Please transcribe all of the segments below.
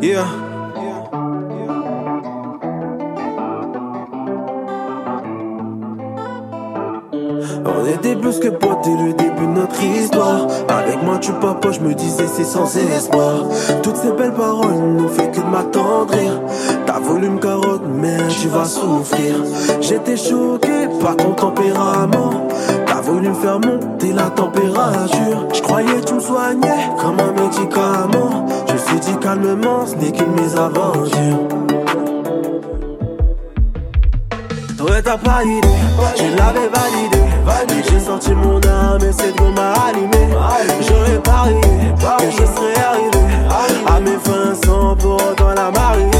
Yeah. On était plus que potes le début de notre histoire. Avec moi, tu papa, je me disais c'est sans espoir. Toutes ces belles paroles n'ont fait que de m'attendrir. T'as voulu me carotte, mais tu vas souffrir. J'étais choqué par ton tempérament. T'as voulu me faire monter la température. Je croyais tu me soignais comme un médicament. Je suis dit calmement, ce n'est qu'une mésaventures. Toi t'as pas idée, tu l'avais validé. J'ai senti mon âme et cette gomme m'a allumé J'aurais parié que je serais arrivé. À mes fins sans pour autant la marier.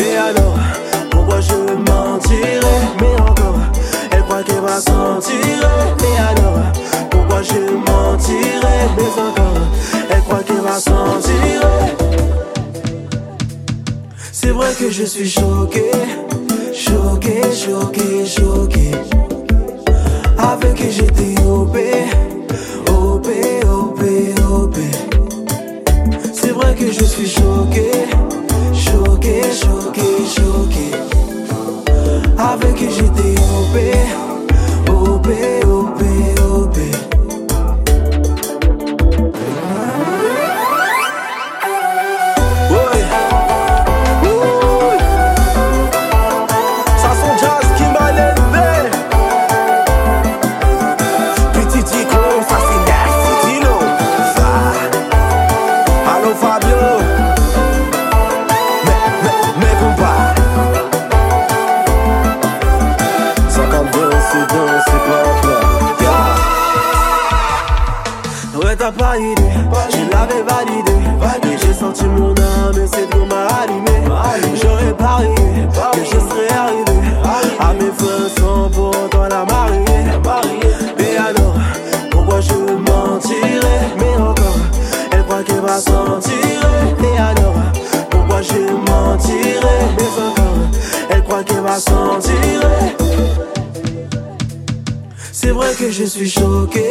Et alors, pourquoi je mentirais? Mais encore, elle croit qu'elle va sentir Et alors, pourquoi je mentirais? Mais encore, elle croit qu'elle va sentir C'est vrai que je suis choqué choqué, choqué, choqué. T'as pas idée, je l'avais validé. Et j'ai senti mon âme et c'est qu'on m'a allumé. J'aurais parié que je serais arrivé à mes fins sans pour autant la marier. Et alors, pourquoi je mentirais? Mais encore, elle croit qu'elle va sentir. Et alors, pourquoi je mentirais? Mais encore, elle croit qu'elle va sentir. C'est vrai que je suis choqué